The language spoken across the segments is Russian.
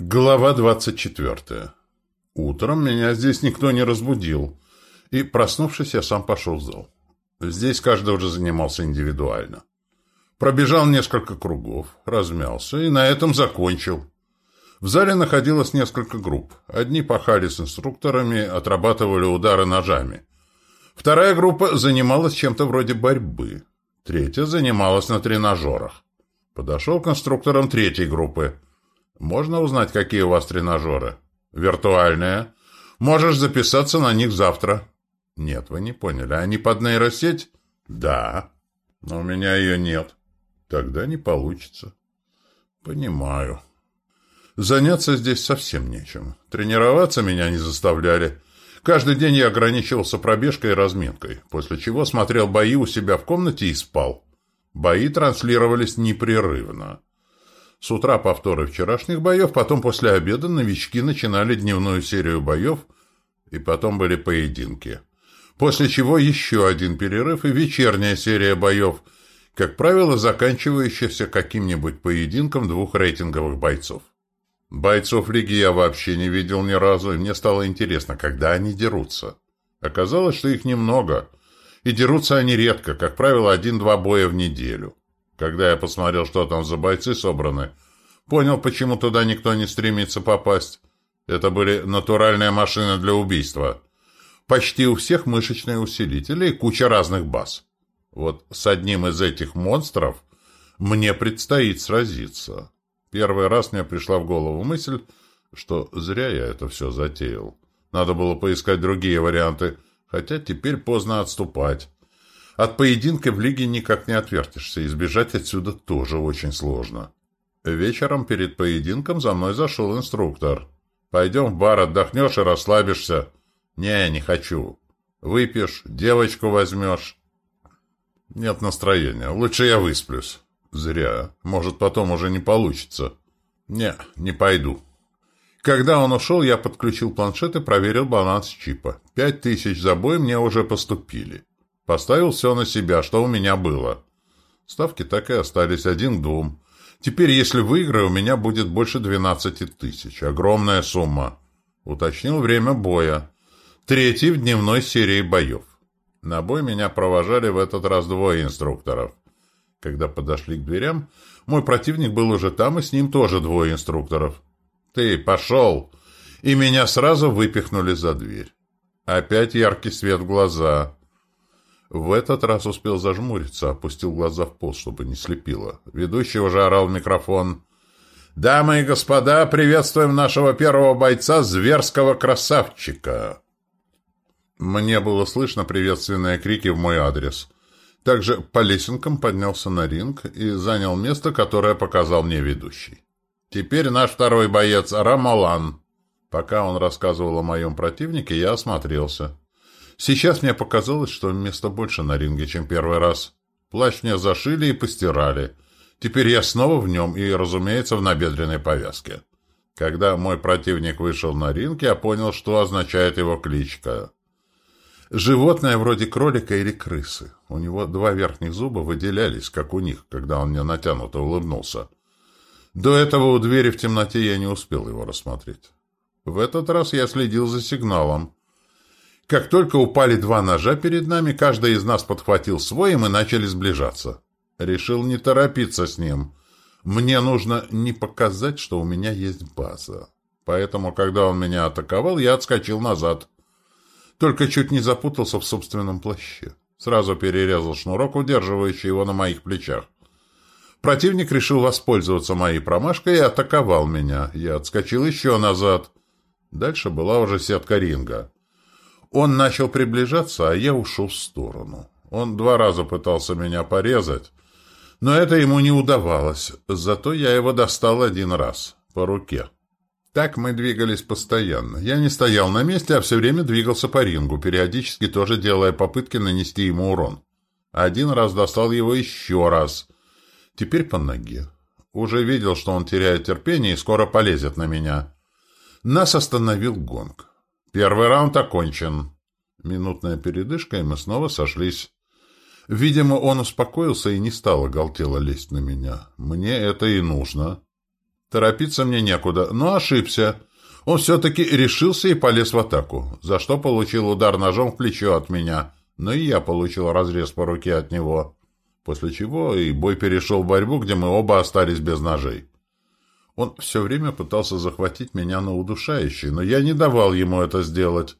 Глава 24. Утром меня здесь никто не разбудил, и, проснувшись, я сам пошел в зал. Здесь каждый уже занимался индивидуально. Пробежал несколько кругов, размялся и на этом закончил. В зале находилось несколько групп. Одни пахали с инструкторами, отрабатывали удары ножами. Вторая группа занималась чем-то вроде борьбы. Третья занималась на тренажерах. Подошел к инструкторам третьей группы – можно узнать, какие у вас тренажеры? Виртуальные. Можешь записаться на них завтра. Нет, вы не поняли. Они под нейросеть? Да. Но у меня ее нет. Тогда не получится. Понимаю. Заняться здесь совсем нечем. Тренироваться меня не заставляли. Каждый день я ограничивался пробежкой и разминкой, после чего смотрел бои у себя в комнате и спал. Бои транслировались непрерывно. С утра повторы вчерашних боев, потом после обеда новички начинали дневную серию боев, и потом были поединки. После чего еще один перерыв и вечерняя серия боев, как правило, заканчивающаяся каким-нибудь поединком двух рейтинговых бойцов. Бойцов лиги я вообще не видел ни разу, и мне стало интересно, когда они дерутся. Оказалось, что их немного, и дерутся они редко, как правило, один-два боя в неделю. Когда я посмотрел, что там за бойцы собраны, понял, почему туда никто не стремится попасть. Это были натуральные машины для убийства. Почти у всех мышечные усилители и куча разных баз. Вот с одним из этих монстров мне предстоит сразиться. Первый раз мне пришла в голову мысль, что зря я это все затеял. Надо было поискать другие варианты, хотя теперь поздно отступать. От поединка в лиге никак не отвертишься, избежать отсюда тоже очень сложно. Вечером перед поединком за мной зашел инструктор. «Пойдем в бар, отдохнешь и расслабишься». «Не, не хочу. Выпьешь, девочку возьмешь». «Нет настроения. Лучше я высплюсь». «Зря. Может, потом уже не получится». «Не, не пойду». Когда он ушел, я подключил планшет и проверил баланс чипа. Пять тысяч за бой мне уже поступили. Поставил все на себя, что у меня было. Ставки так и остались один к двум. Теперь, если выиграю, у меня будет больше 12 тысяч. Огромная сумма. Уточнил время боя. Третий в дневной серии боев. На бой меня провожали в этот раз двое инструкторов. Когда подошли к дверям, мой противник был уже там, и с ним тоже двое инструкторов. «Ты пошел!» И меня сразу выпихнули за дверь. Опять яркий свет в глаза. В этот раз успел зажмуриться, опустил глаза в пол, чтобы не слепило. Ведущий уже орал в микрофон. «Дамы и господа, приветствуем нашего первого бойца, зверского красавчика!» Мне было слышно приветственные крики в мой адрес. Также по лесенкам поднялся на ринг и занял место, которое показал мне ведущий. Теперь наш второй боец Рамалан. Пока он рассказывал о моем противнике, я осмотрелся. Сейчас мне показалось, что места больше на ринге, чем первый раз. Плащ мне зашили и постирали. Теперь я снова в нем и, разумеется, в набедренной повязке. Когда мой противник вышел на ринг, я понял, что означает его кличка. Животное вроде кролика или крысы. У него два верхних зуба выделялись, как у них, когда он мне натянуто улыбнулся. До этого у двери в темноте я не успел его рассмотреть. В этот раз я следил за сигналом. Как только упали два ножа перед нами, каждый из нас подхватил свой, и мы начали сближаться. Решил не торопиться с ним. Мне нужно не показать, что у меня есть база. Поэтому, когда он меня атаковал, я отскочил назад. Только чуть не запутался в собственном плаще. Сразу перерезал шнурок, удерживающий его на моих плечах. Противник решил воспользоваться моей промашкой и атаковал меня. Я отскочил еще назад. Дальше была уже сетка ринга. Он начал приближаться, а я ушел в сторону. Он два раза пытался меня порезать, но это ему не удавалось, зато я его достал один раз, по руке. Так мы двигались постоянно. Я не стоял на месте, а все время двигался по рингу, периодически тоже делая попытки нанести ему урон. Один раз достал его еще раз. Теперь по ноге. Уже видел, что он теряет терпение и скоро полезет на меня. Нас остановил гонг. Первый раунд окончен. Минутная передышка, и мы снова сошлись. Видимо, он успокоился и не стал оголтело лезть на меня. Мне это и нужно. Торопиться мне некуда, но ошибся. Он все-таки решился и полез в атаку, за что получил удар ножом в плечо от меня, но и я получил разрез по руке от него, после чего и бой перешел в борьбу, где мы оба остались без ножей. Он все время пытался захватить меня на удушающий, но я не давал ему это сделать.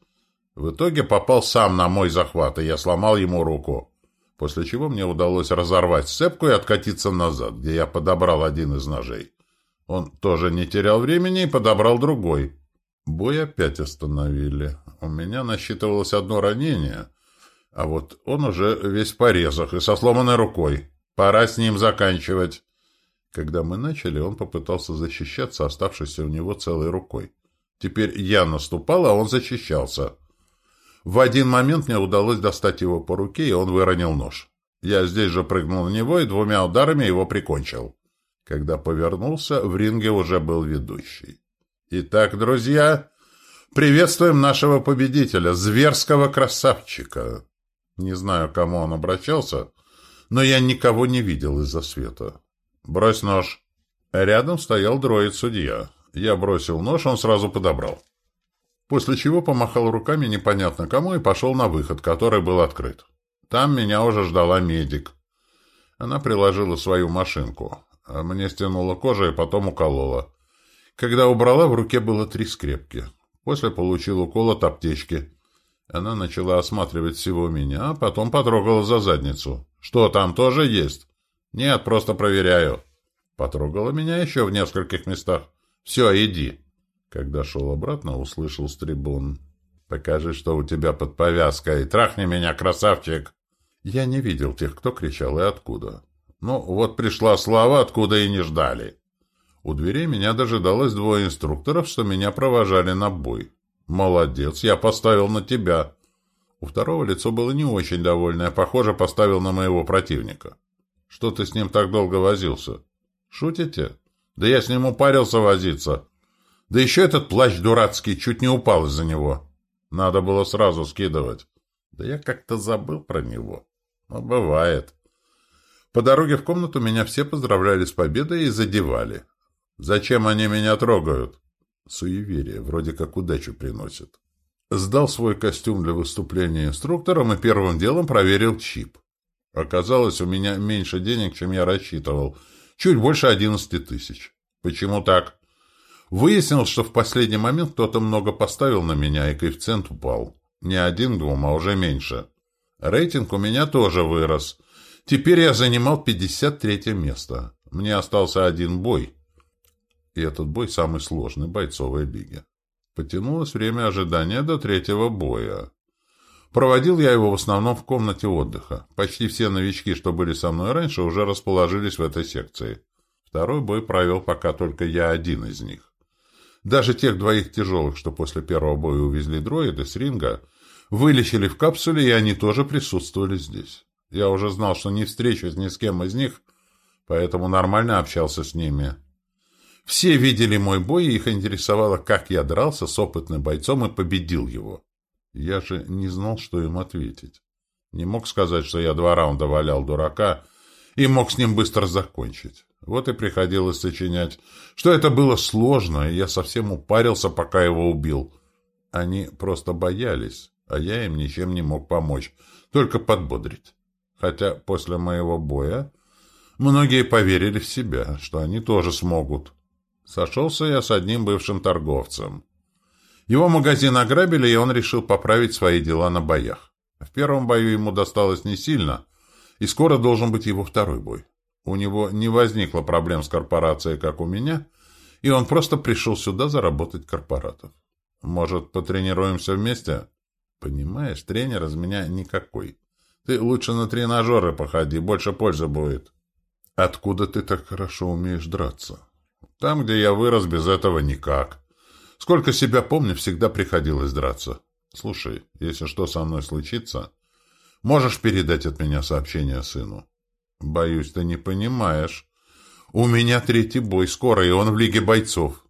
В итоге попал сам на мой захват, и я сломал ему руку, после чего мне удалось разорвать сцепку и откатиться назад, где я подобрал один из ножей. Он тоже не терял времени и подобрал другой. Бой опять остановили. У меня насчитывалось одно ранение, а вот он уже весь в порезах и со сломанной рукой. Пора с ним заканчивать. Когда мы начали, он попытался защищаться, оставшейся у него целой рукой. Теперь я наступал, а он защищался. В один момент мне удалось достать его по руке, и он выронил нож. Я здесь же прыгнул на него и двумя ударами его прикончил. Когда повернулся, в ринге уже был ведущий. Итак, друзья, приветствуем нашего победителя, зверского красавчика. Не знаю, к кому он обращался, но я никого не видел из-за света. Брось нож. Рядом стоял дроид-судья. Я бросил нож, он сразу подобрал. После чего помахал руками непонятно кому и пошел на выход, который был открыт. Там меня уже ждала медик. Она приложила свою машинку. Мне стянула кожа и потом уколола. Когда убрала, в руке было три скрепки. После получил укол от аптечки. Она начала осматривать всего меня, а потом потрогала за задницу. «Что, там тоже есть?» «Нет, просто проверяю». Потрогала меня еще в нескольких местах. «Все, иди». Когда шел обратно, услышал с трибун. «Покажи, что у тебя под повязкой. Трахни меня, красавчик!» Я не видел тех, кто кричал и откуда. Ну, вот пришла слава, откуда и не ждали. У дверей меня дожидалось двое инструкторов, что меня провожали на бой. Молодец, я поставил на тебя. У второго лицо было не очень довольное, похоже, поставил на моего противника. Что ты с ним так долго возился? Шутите? Да я с ним упарился возиться. Да еще этот плащ дурацкий чуть не упал из-за него. Надо было сразу скидывать. Да я как-то забыл про него. Но бывает. По дороге в комнату меня все поздравляли с победой и задевали. Зачем они меня трогают? Суеверие, вроде как удачу приносит. Сдал свой костюм для выступления инструктором и первым делом проверил чип. Оказалось, у меня меньше денег, чем я рассчитывал. Чуть больше одиннадцати тысяч. Почему так? Выяснилось, что в последний момент кто-то много поставил на меня, и коэффициент упал. Не один двум, а уже меньше. Рейтинг у меня тоже вырос. Теперь я занимал 53 место. Мне остался один бой. И этот бой самый сложный бойцовой лиге. Потянулось время ожидания до третьего боя. Проводил я его в основном в комнате отдыха. Почти все новички, что были со мной раньше, уже расположились в этой секции. Второй бой провел пока только я один из них. Даже тех двоих тяжелых, что после первого боя увезли дроиды с ринга, вылечили в капсуле, и они тоже присутствовали здесь. Я уже знал, что не встречусь ни с кем из них, поэтому нормально общался с ними. Все видели мой бой, и их интересовало, как я дрался с опытным бойцом и победил его. Я же не знал, что им ответить. Не мог сказать, что я два раунда валял дурака и мог с ним быстро закончить. Вот и приходилось сочинять, что это было сложно, и я совсем упарился, пока его убил. Они просто боялись, а я им ничем не мог помочь, только подбодрить хотя после моего боя многие поверили в себя, что они тоже смогут. Сошелся я с одним бывшим торговцем. Его магазин ограбили, и он решил поправить свои дела на боях. В первом бою ему досталось не сильно, и скоро должен быть его второй бой. У него не возникло проблем с корпорацией, как у меня, и он просто пришел сюда заработать корпоратов. Может, потренируемся вместе? Понимаешь, тренер из меня никакой. Ты лучше на тренажеры походи, больше пользы будет. Откуда ты так хорошо умеешь драться? Там, где я вырос, без этого никак. Сколько себя помню, всегда приходилось драться. Слушай, если что со мной случится, можешь передать от меня сообщение сыну? Боюсь, ты не понимаешь. У меня третий бой скоро, и он в Лиге бойцов.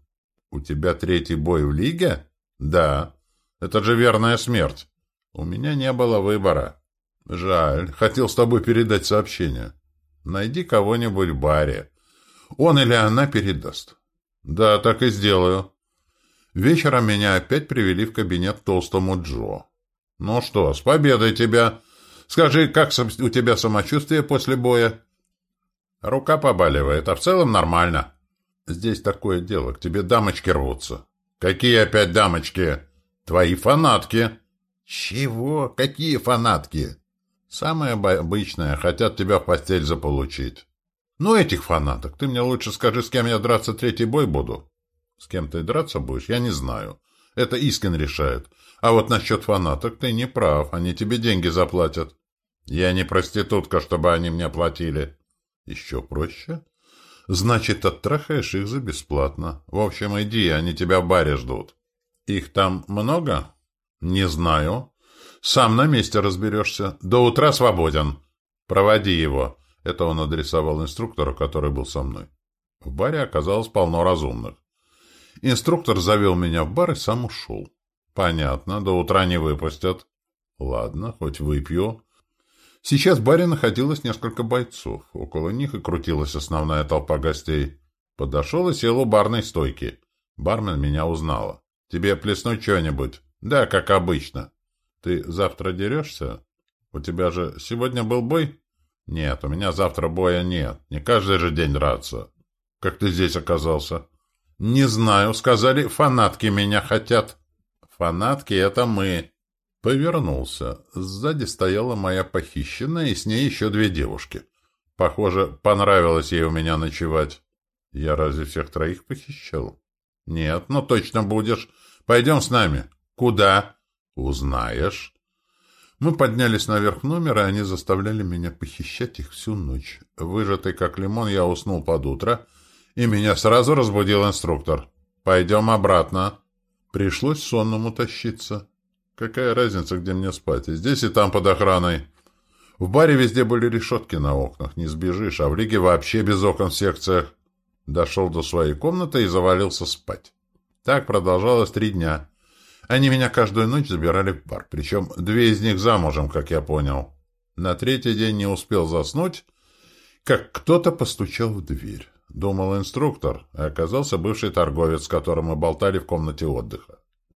У тебя третий бой в Лиге? Да. Это же верная смерть. У меня не было выбора. Жаль, хотел с тобой передать сообщение. Найди кого-нибудь в баре. Он или она передаст. Да, так и сделаю. Вечером меня опять привели в кабинет толстому Джо. Ну что, с победой тебя! Скажи, как у тебя самочувствие после боя? Рука побаливает, а в целом нормально. Здесь такое дело, к тебе дамочки рвутся. Какие опять дамочки? Твои фанатки. Чего? Какие фанатки? Самое обычное, хотят тебя в постель заполучить. Ну, этих фанаток. Ты мне лучше скажи, с кем я драться третий бой буду. С кем ты драться будешь, я не знаю. Это Искин решает. А вот насчет фанаток ты не прав, они тебе деньги заплатят. Я не проститутка, чтобы они мне платили. Еще проще. Значит, оттрахаешь их за бесплатно. В общем, иди, они тебя в баре ждут. Их там много? Не знаю. Сам на месте разберешься. До утра свободен. Проводи его. Это он адресовал инструктору, который был со мной. В баре оказалось полно разумных. Инструктор завел меня в бар и сам ушел. Понятно, до утра не выпустят. Ладно, хоть выпью. Сейчас в баре находилось несколько бойцов. Около них и крутилась основная толпа гостей. Подошел и сел у барной стойки. Бармен меня узнала. «Тебе плеснуть что-нибудь?» «Да, как обычно». «Ты завтра дерешься? У тебя же сегодня был бой?» «Нет, у меня завтра боя нет. Не каждый же день драться». «Как ты здесь оказался?» «Не знаю. Сказали, фанатки меня хотят». «Фанатки — это мы». Повернулся. Сзади стояла моя похищенная, и с ней еще две девушки. Похоже, понравилось ей у меня ночевать. Я разве всех троих похищал? Нет, но точно будешь. Пойдем с нами. Куда? Узнаешь. Мы поднялись наверх номера, и они заставляли меня похищать их всю ночь. Выжатый как лимон, я уснул под утро, и меня сразу разбудил инструктор. «Пойдем обратно». Пришлось сонному тащиться. Какая разница, где мне спать? И здесь, и там под охраной. В баре везде были решетки на окнах, не сбежишь, а в лиге вообще без окон в секциях. Дошел до своей комнаты и завалился спать. Так продолжалось три дня. Они меня каждую ночь забирали в бар, причем две из них замужем, как я понял. На третий день не успел заснуть, как кто-то постучал в дверь. Думал инструктор, а оказался бывший торговец, с которым мы болтали в комнате отдыха.